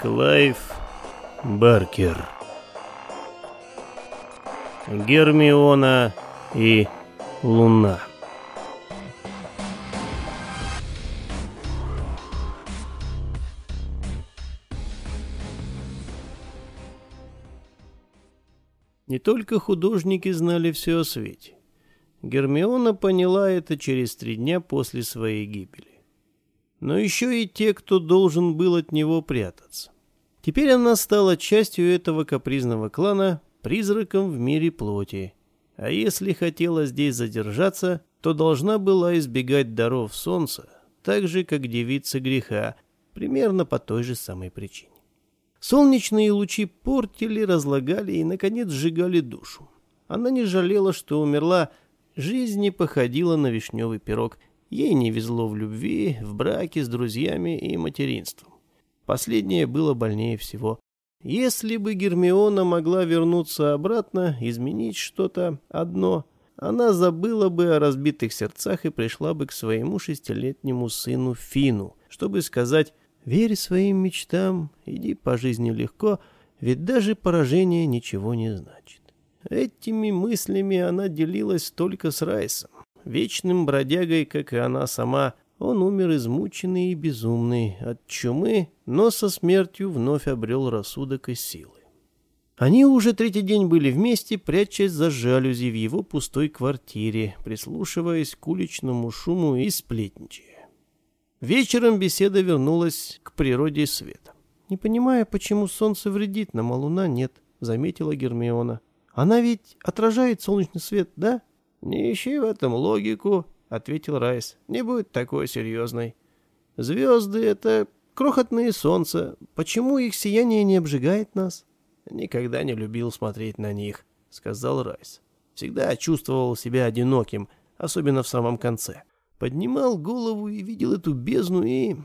Клайв Баркер Гермиона и Луна Не только художники знали все о свете. Гермиона поняла это через три дня после своей гибели. Но еще и те, кто должен был от него прятаться. Теперь она стала частью этого капризного клана, призраком в мире плоти. А если хотела здесь задержаться, то должна была избегать даров солнца, так же, как девица греха, примерно по той же самой причине. Солнечные лучи портили, разлагали и, наконец, сжигали душу. Она не жалела, что умерла. Жизнь не походила на вишневый пирог. Ей не везло в любви, в браке с друзьями и материнством. Последнее было больнее всего. Если бы Гермиона могла вернуться обратно, изменить что-то одно, она забыла бы о разбитых сердцах и пришла бы к своему шестилетнему сыну Фину, чтобы сказать Верь своим мечтам, иди по жизни легко, ведь даже поражение ничего не значит. Этими мыслями она делилась только с Райсом. Вечным бродягой, как и она сама, он умер измученный и безумный от чумы, но со смертью вновь обрел рассудок и силы. Они уже третий день были вместе, прячась за жалюзи в его пустой квартире, прислушиваясь к уличному шуму и сплетничая. Вечером беседа вернулась к природе света. «Не понимая, почему солнце вредит нам, а луна нет», — заметила Гермиона. «Она ведь отражает солнечный свет, да?» «Не ищи в этом логику», — ответил Райс. «Не будь такой серьезной. Звезды — это крохотные солнца. Почему их сияние не обжигает нас?» «Никогда не любил смотреть на них», — сказал Райс. «Всегда чувствовал себя одиноким, особенно в самом конце поднимал голову и видел эту бездну, и...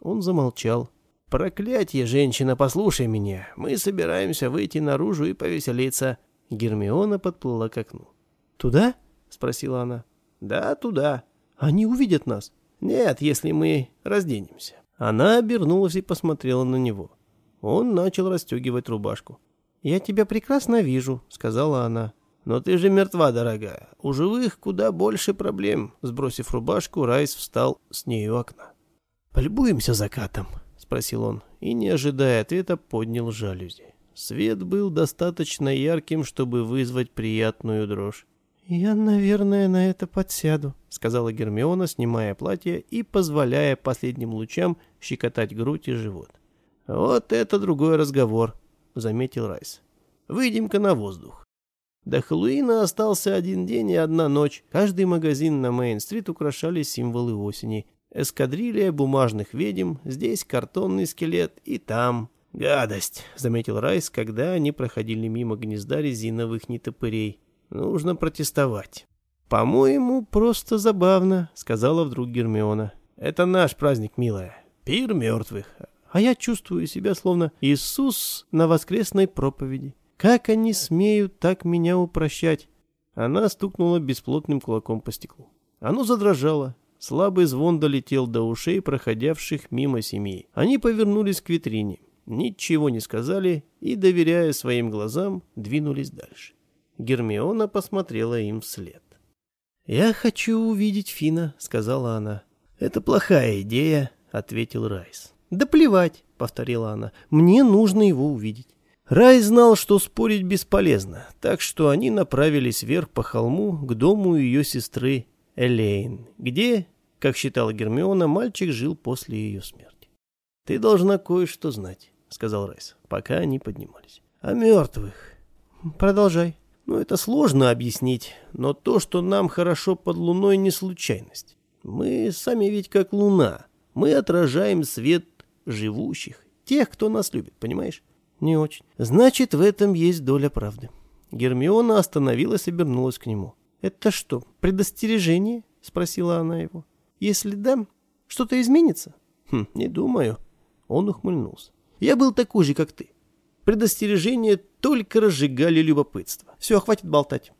Он замолчал. «Проклятье, женщина, послушай меня. Мы собираемся выйти наружу и повеселиться». Гермиона подплыла к окну. «Туда?» — спросила она. «Да, туда. Они увидят нас». «Нет, если мы разденемся». Она обернулась и посмотрела на него. Он начал расстегивать рубашку. «Я тебя прекрасно вижу», — сказала она. «Но ты же мертва, дорогая. У живых куда больше проблем». Сбросив рубашку, Райс встал с ней у окна. «Полюбуемся закатом?» — спросил он, и, не ожидая ответа, поднял жалюзи. Свет был достаточно ярким, чтобы вызвать приятную дрожь. «Я, наверное, на это подсяду», — сказала Гермиона, снимая платье и позволяя последним лучам щекотать грудь и живот. «Вот это другой разговор», — заметил Райс. «Выйдем-ка на воздух». До Хэллоуина остался один день и одна ночь. Каждый магазин на Мейн-стрит украшали символы осени. Эскадрилья бумажных ведьм, здесь картонный скелет и там. «Гадость», — заметил Райс, когда они проходили мимо гнезда резиновых нетопырей. «Нужно протестовать». «По-моему, просто забавно», — сказала вдруг Гермиона. «Это наш праздник, милая. Пир мертвых. А я чувствую себя словно Иисус на воскресной проповеди». Как они смеют так меня упрощать? Она стукнула бесплотным кулаком по стеклу. Оно задрожало. Слабый звон долетел до ушей проходявших мимо семьи. Они повернулись к витрине, ничего не сказали и, доверяя своим глазам, двинулись дальше. Гермиона посмотрела им вслед. «Я хочу увидеть Фина», — сказала она. «Это плохая идея», — ответил Райс. «Да плевать», — повторила она. «Мне нужно его увидеть». Рай знал, что спорить бесполезно, так что они направились вверх по холму к дому ее сестры Элейн, где, как считала Гермиона, мальчик жил после ее смерти. «Ты должна кое-что знать», — сказал Райс, пока они поднимались. «О мертвых». «Продолжай». «Ну, это сложно объяснить, но то, что нам хорошо под луной, не случайность. Мы сами ведь как луна. Мы отражаем свет живущих, тех, кто нас любит, понимаешь? Не очень. Значит, в этом есть доля правды. Гермиона остановилась и обернулась к нему. Это что, предостережение? Спросила она его. Если да, что-то изменится? Хм, не думаю. Он ухмыльнулся. Я был такой же, как ты. Предостережения только разжигали любопытство. Все, хватит болтать.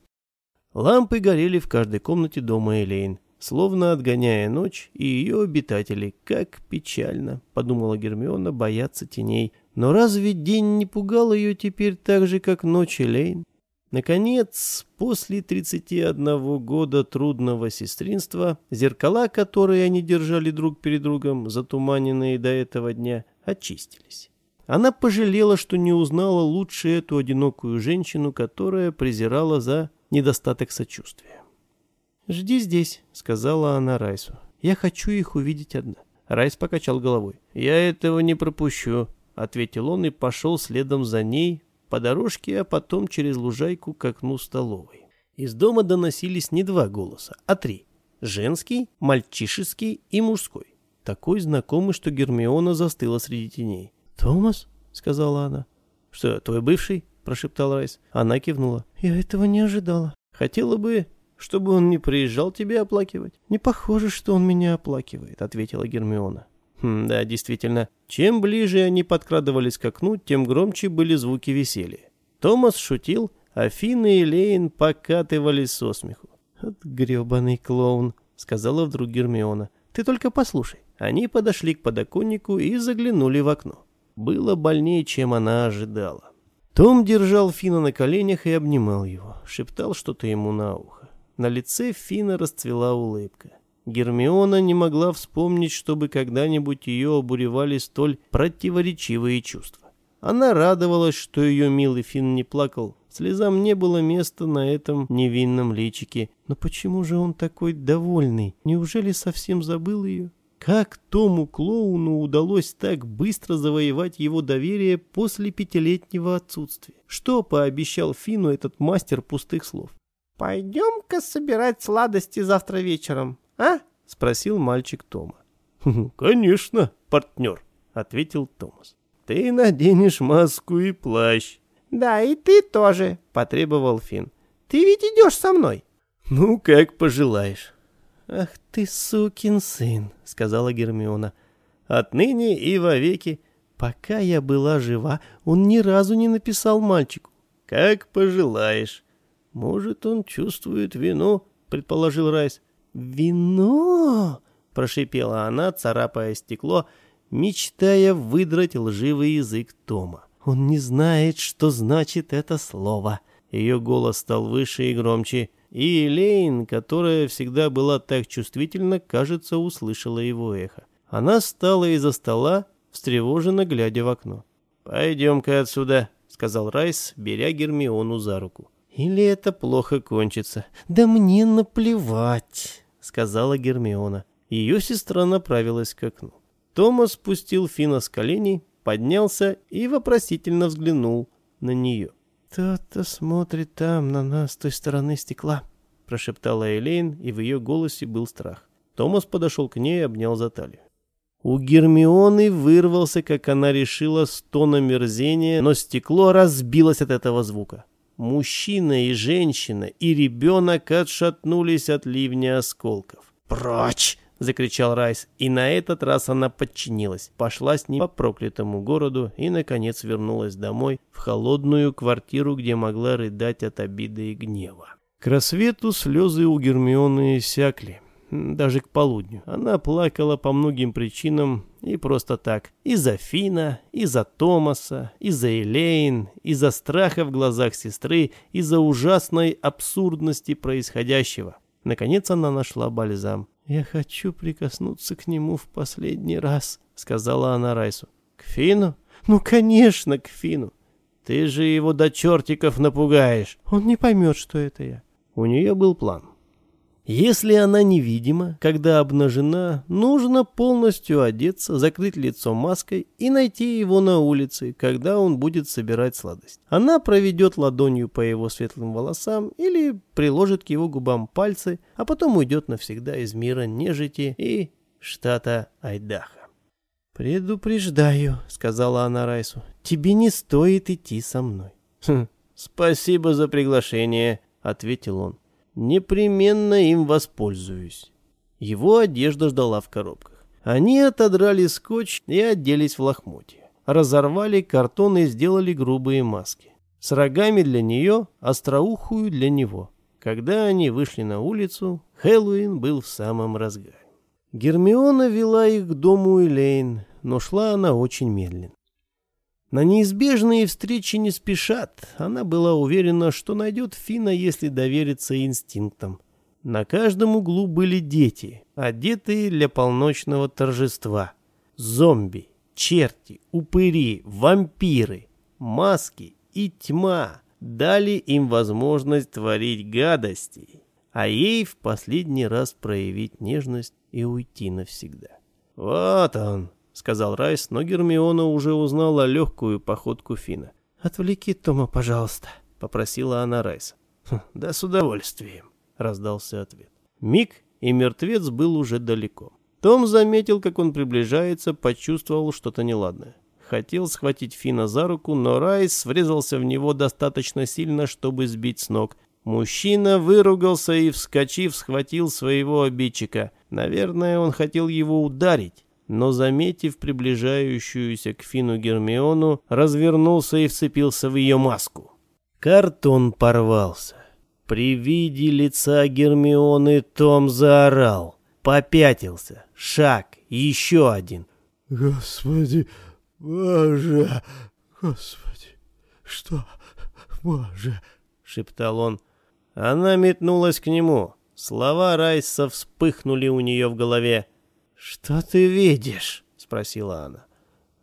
Лампы горели в каждой комнате дома Элейн, словно отгоняя ночь и ее обитателей. Как печально, подумала Гермиона, бояться теней, Но разве день не пугал ее теперь так же, как ночь Элейн? Наконец, после 31 года трудного сестринства, зеркала, которые они держали друг перед другом, затуманенные до этого дня, очистились. Она пожалела, что не узнала лучше эту одинокую женщину, которая презирала за недостаток сочувствия. «Жди здесь», — сказала она Райсу. «Я хочу их увидеть одна». Райс покачал головой. «Я этого не пропущу», — ответил он и пошел следом за ней по дорожке, а потом через лужайку к окну столовой. Из дома доносились не два голоса, а три. Женский, мальчишеский и мужской. Такой знакомый, что Гермиона застыла среди теней. «Томас?» — сказала она. «Что, твой бывший?» — прошептал Райс. Она кивнула. «Я этого не ожидала. Хотела бы, чтобы он не приезжал тебя оплакивать». «Не похоже, что он меня оплакивает», — ответила Гермиона. Хм, да, действительно. Чем ближе они подкрадывались к окну, тем громче были звуки веселья. Томас шутил, а Финн и Лейн покатывались со смеху. «Вот гребаный клоун», — сказала вдруг Гермиона. «Ты только послушай». Они подошли к подоконнику и заглянули в окно. Было больнее, чем она ожидала. Том держал Фина на коленях и обнимал его, шептал что-то ему на ухо. На лице Фина расцвела улыбка. Гермиона не могла вспомнить, чтобы когда-нибудь ее обуревали столь противоречивые чувства. Она радовалась, что ее милый Фин не плакал. Слезам не было места на этом невинном личике. Но почему же он такой довольный? Неужели совсем забыл ее? Как Тому Клоуну удалось так быстро завоевать его доверие после пятилетнего отсутствия? Что пообещал Фину этот мастер пустых слов? «Пойдем-ка собирать сладости завтра вечером, а?» — спросил мальчик Тома. «Конечно, партнер», — ответил Томас. «Ты наденешь маску и плащ». «Да, и ты тоже», — потребовал Фин. «Ты ведь идешь со мной». «Ну, как пожелаешь». «Ах ты, сукин сын», — сказала Гермиона. «Отныне и вовеки, пока я была жива, он ни разу не написал мальчику». «Как пожелаешь». «Может, он чувствует вину», — предположил Райс. «Вино!» — прошипела она, царапая стекло, мечтая выдрать лживый язык Тома. «Он не знает, что значит это слово». Ее голос стал выше и громче. И Элейн, которая всегда была так чувствительна, кажется, услышала его эхо. Она встала из-за стола, встревоженно глядя в окно. «Пойдем-ка отсюда», — сказал Райс, беря Гермиону за руку. «Или это плохо кончится?» «Да мне наплевать», — сказала Гермиона. Ее сестра направилась к окну. Томас спустил Фина с коленей, поднялся и вопросительно взглянул на нее. «Кто-то смотрит там, на нас, с той стороны стекла», — прошептала Элейн, и в ее голосе был страх. Томас подошел к ней и обнял за талию. У Гермионы вырвался, как она решила, стон омерзения, но стекло разбилось от этого звука. Мужчина и женщина и ребенок отшатнулись от ливня осколков. «Прочь!» — закричал Райс, и на этот раз она подчинилась, пошла с ним по проклятому городу и, наконец, вернулась домой, в холодную квартиру, где могла рыдать от обиды и гнева. К рассвету слезы у Гермионы иссякли, даже к полудню. Она плакала по многим причинам и просто так. Из-за Фина, из-за Томаса, из-за Элейн, из-за страха в глазах сестры, из-за ужасной абсурдности происходящего. Наконец она нашла бальзам. «Я хочу прикоснуться к нему в последний раз», — сказала она Райсу. «К Фину? Ну, конечно, к Фину. Ты же его до чертиков напугаешь. Он не поймет, что это я». У нее был план. Если она невидима, когда обнажена, нужно полностью одеться, закрыть лицо маской и найти его на улице, когда он будет собирать сладость. Она проведет ладонью по его светлым волосам или приложит к его губам пальцы, а потом уйдет навсегда из мира нежити и штата Айдаха. «Предупреждаю», — сказала она Райсу, — «тебе не стоит идти со мной». «Хм, спасибо за приглашение», — ответил он. Непременно им воспользуюсь. Его одежда ждала в коробках. Они отодрали скотч и оделись в лохмотья. Разорвали картон и сделали грубые маски. С рогами для нее, остроухую для него. Когда они вышли на улицу, Хэллоуин был в самом разгаре. Гермиона вела их к дому Элейн, но шла она очень медленно. На неизбежные встречи не спешат. Она была уверена, что найдет Фина, если доверится инстинктам. На каждом углу были дети, одетые для полночного торжества. Зомби, черти, упыри, вампиры, маски и тьма дали им возможность творить гадости, а ей в последний раз проявить нежность и уйти навсегда. «Вот он», — сказал Райс, но Гермиона уже узнала легкую походку Фина. «Отвлеки Тома, пожалуйста», — попросила она Райса. «Хм, «Да с удовольствием», — раздался ответ. Миг, и мертвец был уже далеко. Том заметил, как он приближается, почувствовал что-то неладное. Хотел схватить Фина за руку, но Райс врезался в него достаточно сильно, чтобы сбить с ног. Мужчина выругался и, вскочив, схватил своего обидчика. Наверное, он хотел его ударить но, заметив приближающуюся к Фину Гермиону, развернулся и вцепился в ее маску. Картон порвался. При виде лица Гермионы Том заорал, попятился, шаг, еще один. «Господи, Боже, Господи, что, Боже!» — шептал он. Она метнулась к нему. Слова Райса вспыхнули у нее в голове. «Что ты видишь?» — спросила она.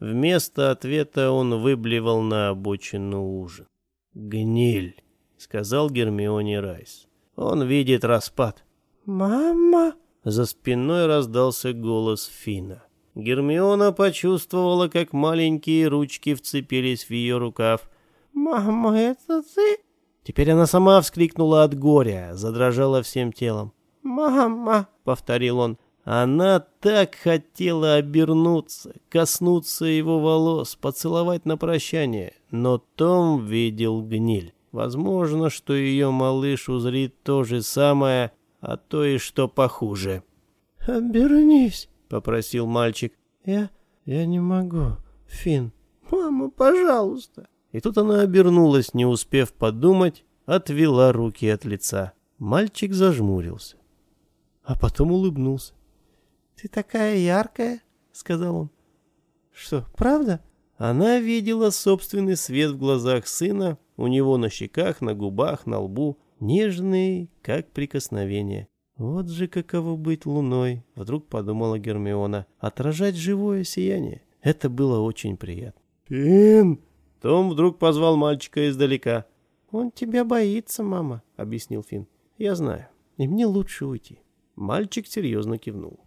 Вместо ответа он выблевал на обочину ужин. «Гниль», — сказал Гермионе Райс. «Он видит распад». «Мама?» За спиной раздался голос Фина. Гермиона почувствовала, как маленькие ручки вцепились в ее рукав. «Мама, это ты?» Теперь она сама вскрикнула от горя, задрожала всем телом. «Мама!» — повторил он. Она так хотела обернуться, коснуться его волос, поцеловать на прощание, но Том видел гниль. Возможно, что ее малыш узрит то же самое, а то и что похуже. «Обернись», — попросил мальчик. «Я... я не могу, Фин. Мама, пожалуйста». И тут она обернулась, не успев подумать, отвела руки от лица. Мальчик зажмурился, а потом улыбнулся. «Ты такая яркая», — сказал он. «Что, правда?» Она видела собственный свет в глазах сына, у него на щеках, на губах, на лбу, нежный, как прикосновение. «Вот же каково быть луной», — вдруг подумала Гермиона, — «отражать живое сияние». Это было очень приятно. «Фин!» Том вдруг позвал мальчика издалека. «Он тебя боится, мама», — объяснил Фин. «Я знаю, и мне лучше уйти». Мальчик серьезно кивнул.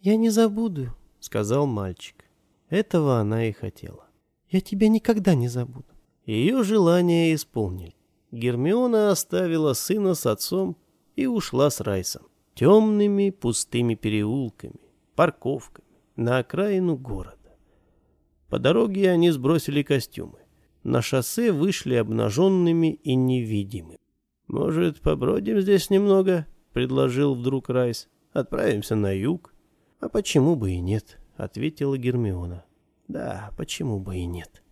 «Я не забуду», — сказал мальчик. Этого она и хотела. «Я тебя никогда не забуду». Ее желание исполнили. Гермиона оставила сына с отцом и ушла с Райсом. Темными пустыми переулками, парковками, на окраину города. По дороге они сбросили костюмы. На шоссе вышли обнаженными и невидимыми. «Может, побродим здесь немного?» — предложил вдруг Райс. «Отправимся на юг». «А почему бы и нет?» — ответила Гермиона. «Да, почему бы и нет?»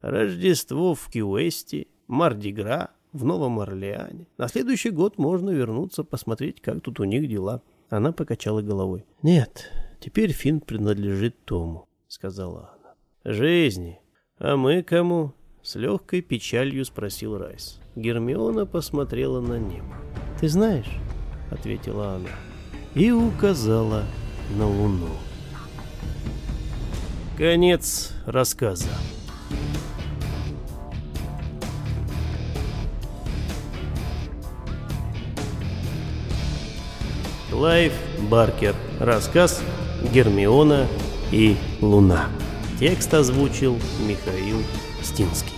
Рождество в Кьюэсте, Мардигра в Новом Орлеане. На следующий год можно вернуться, посмотреть, как тут у них дела. Она покачала головой. «Нет, теперь Финн принадлежит Тому», — сказала она. «Жизни. А мы кому?» С легкой печалью спросил Райс. Гермиона посмотрела на небо. «Ты знаешь?» — ответила она. И указала на Луну. Конец рассказа. Клайв Баркер. Рассказ «Гермиона и Луна». Текст озвучил Михаил Стинский.